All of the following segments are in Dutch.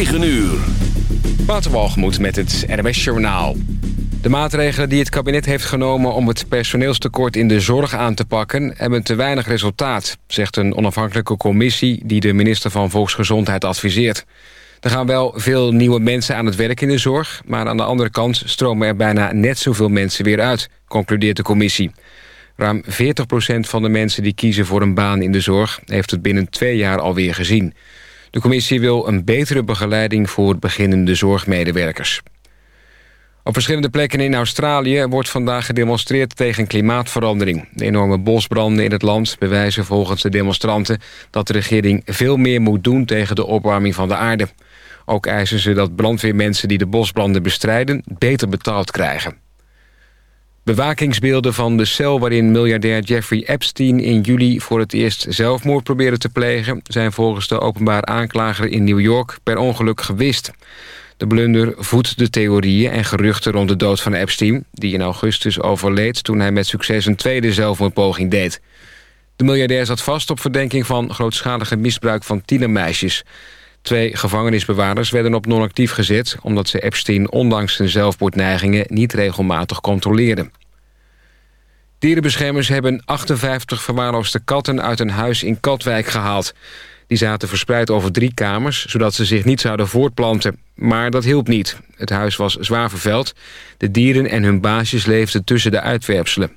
9 uur. Waterwalgemoed met het NWS Journaal. De maatregelen die het kabinet heeft genomen om het personeelstekort in de zorg aan te pakken... hebben te weinig resultaat, zegt een onafhankelijke commissie... die de minister van Volksgezondheid adviseert. Er gaan wel veel nieuwe mensen aan het werk in de zorg... maar aan de andere kant stromen er bijna net zoveel mensen weer uit, concludeert de commissie. Ruim 40% van de mensen die kiezen voor een baan in de zorg... heeft het binnen twee jaar alweer gezien. De commissie wil een betere begeleiding voor beginnende zorgmedewerkers. Op verschillende plekken in Australië wordt vandaag gedemonstreerd tegen klimaatverandering. De enorme bosbranden in het land bewijzen volgens de demonstranten... dat de regering veel meer moet doen tegen de opwarming van de aarde. Ook eisen ze dat brandweermensen die de bosbranden bestrijden... beter betaald krijgen. Bewakingsbeelden van de cel waarin miljardair Jeffrey Epstein in juli voor het eerst zelfmoord probeerde te plegen... zijn volgens de openbaar aanklager in New York per ongeluk gewist. De blunder voedt de theorieën en geruchten rond de dood van Epstein... die in augustus overleed toen hij met succes een tweede zelfmoordpoging deed. De miljardair zat vast op verdenking van grootschalige misbruik van tienermeisjes... Twee gevangenisbewaarders werden op non-actief gezet... omdat ze Epstein ondanks zijn zelfmoordneigingen niet regelmatig controleerden. Dierenbeschermers hebben 58 verwaarloosde katten uit een huis in Katwijk gehaald. Die zaten verspreid over drie kamers, zodat ze zich niet zouden voortplanten. Maar dat hielp niet. Het huis was zwaar vervuild. De dieren en hun baasjes leefden tussen de uitwerpselen.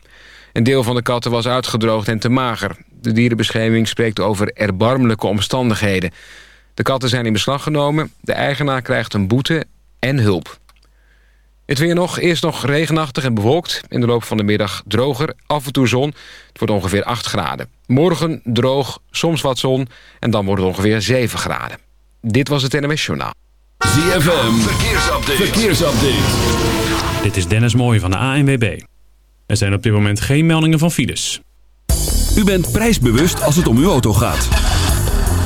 Een deel van de katten was uitgedroogd en te mager. De dierenbescherming spreekt over erbarmelijke omstandigheden. De katten zijn in beslag genomen. De eigenaar krijgt een boete en hulp. Het weer nog, eerst nog regenachtig en bewolkt. In de loop van de middag droger, af en toe zon. Het wordt ongeveer 8 graden. Morgen droog, soms wat zon en dan wordt het ongeveer 7 graden. Dit was het NMS Journaal. ZFM, verkeersupdate. verkeersupdate. Dit is Dennis Mooij van de ANWB. Er zijn op dit moment geen meldingen van files. U bent prijsbewust als het om uw auto gaat.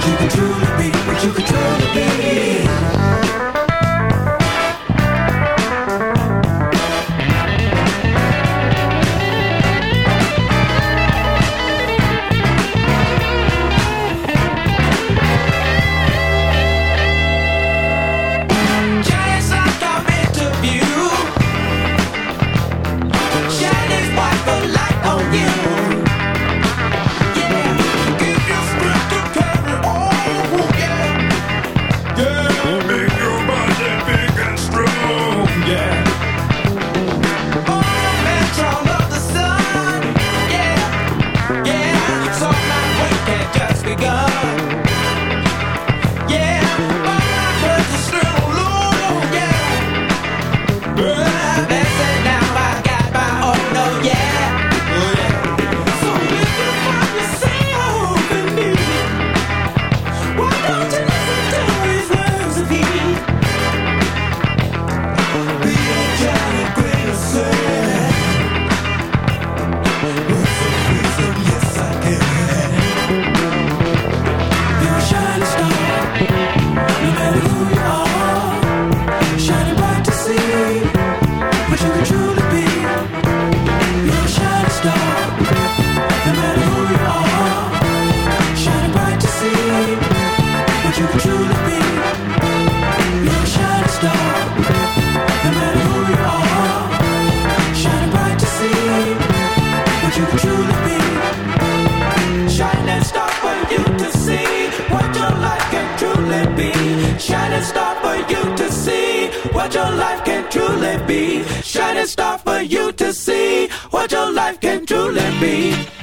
keep it true. for you to see what your life can truly be.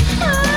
Oh.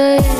Say,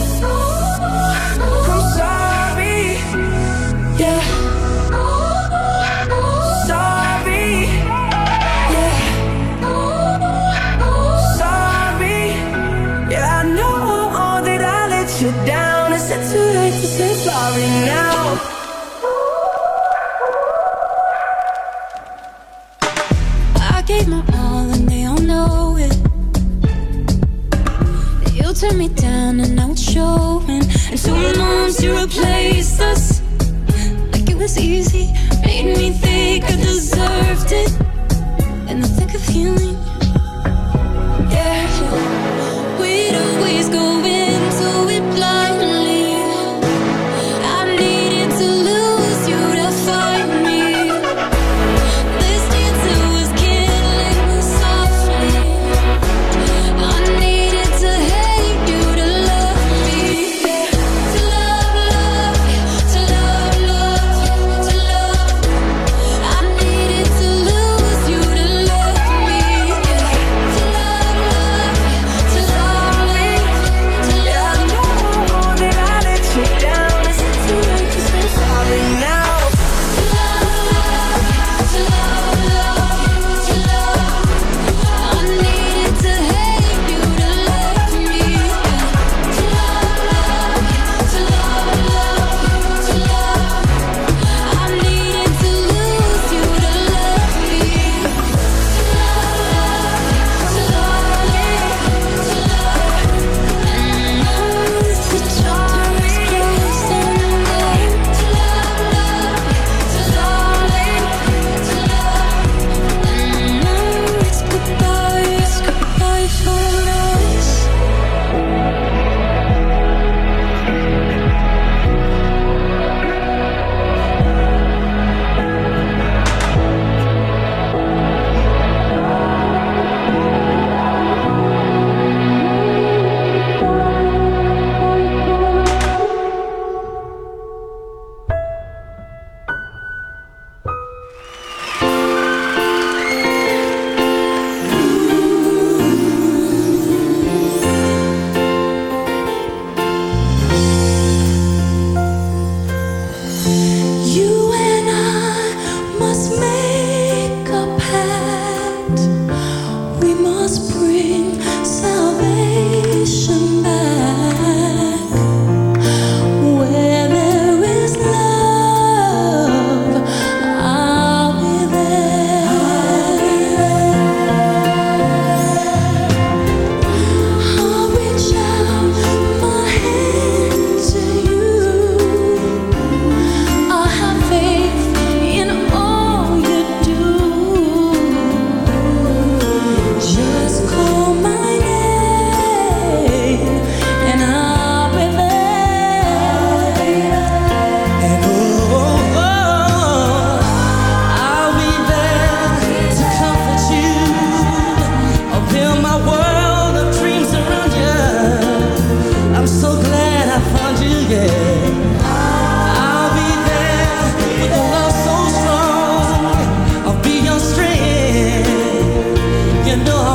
Was easy. Made me think I deserved it.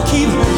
keep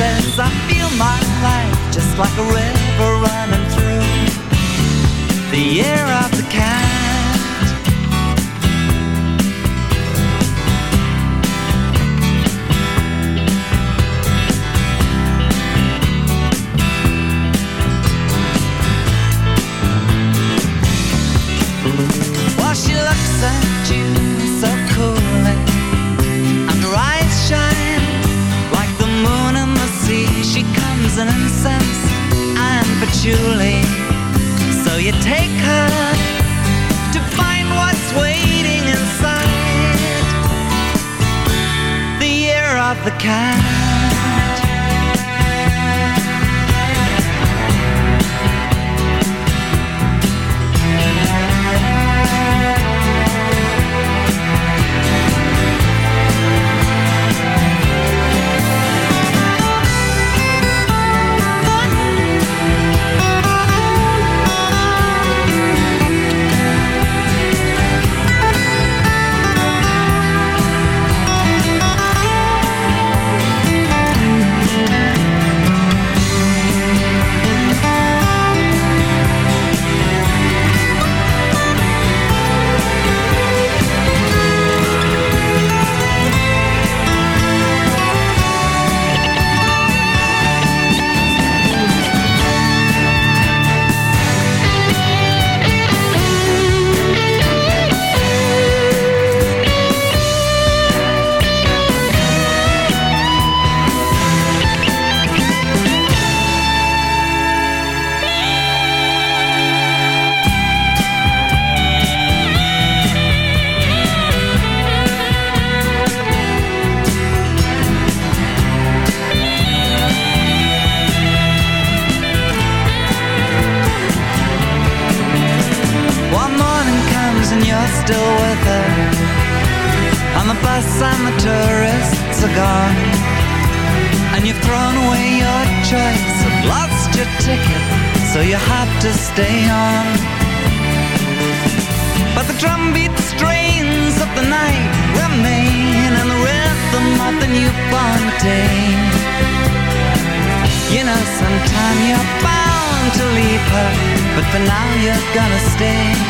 says I feel my life just like a river running through the air of the cat. but now you're gonna stay.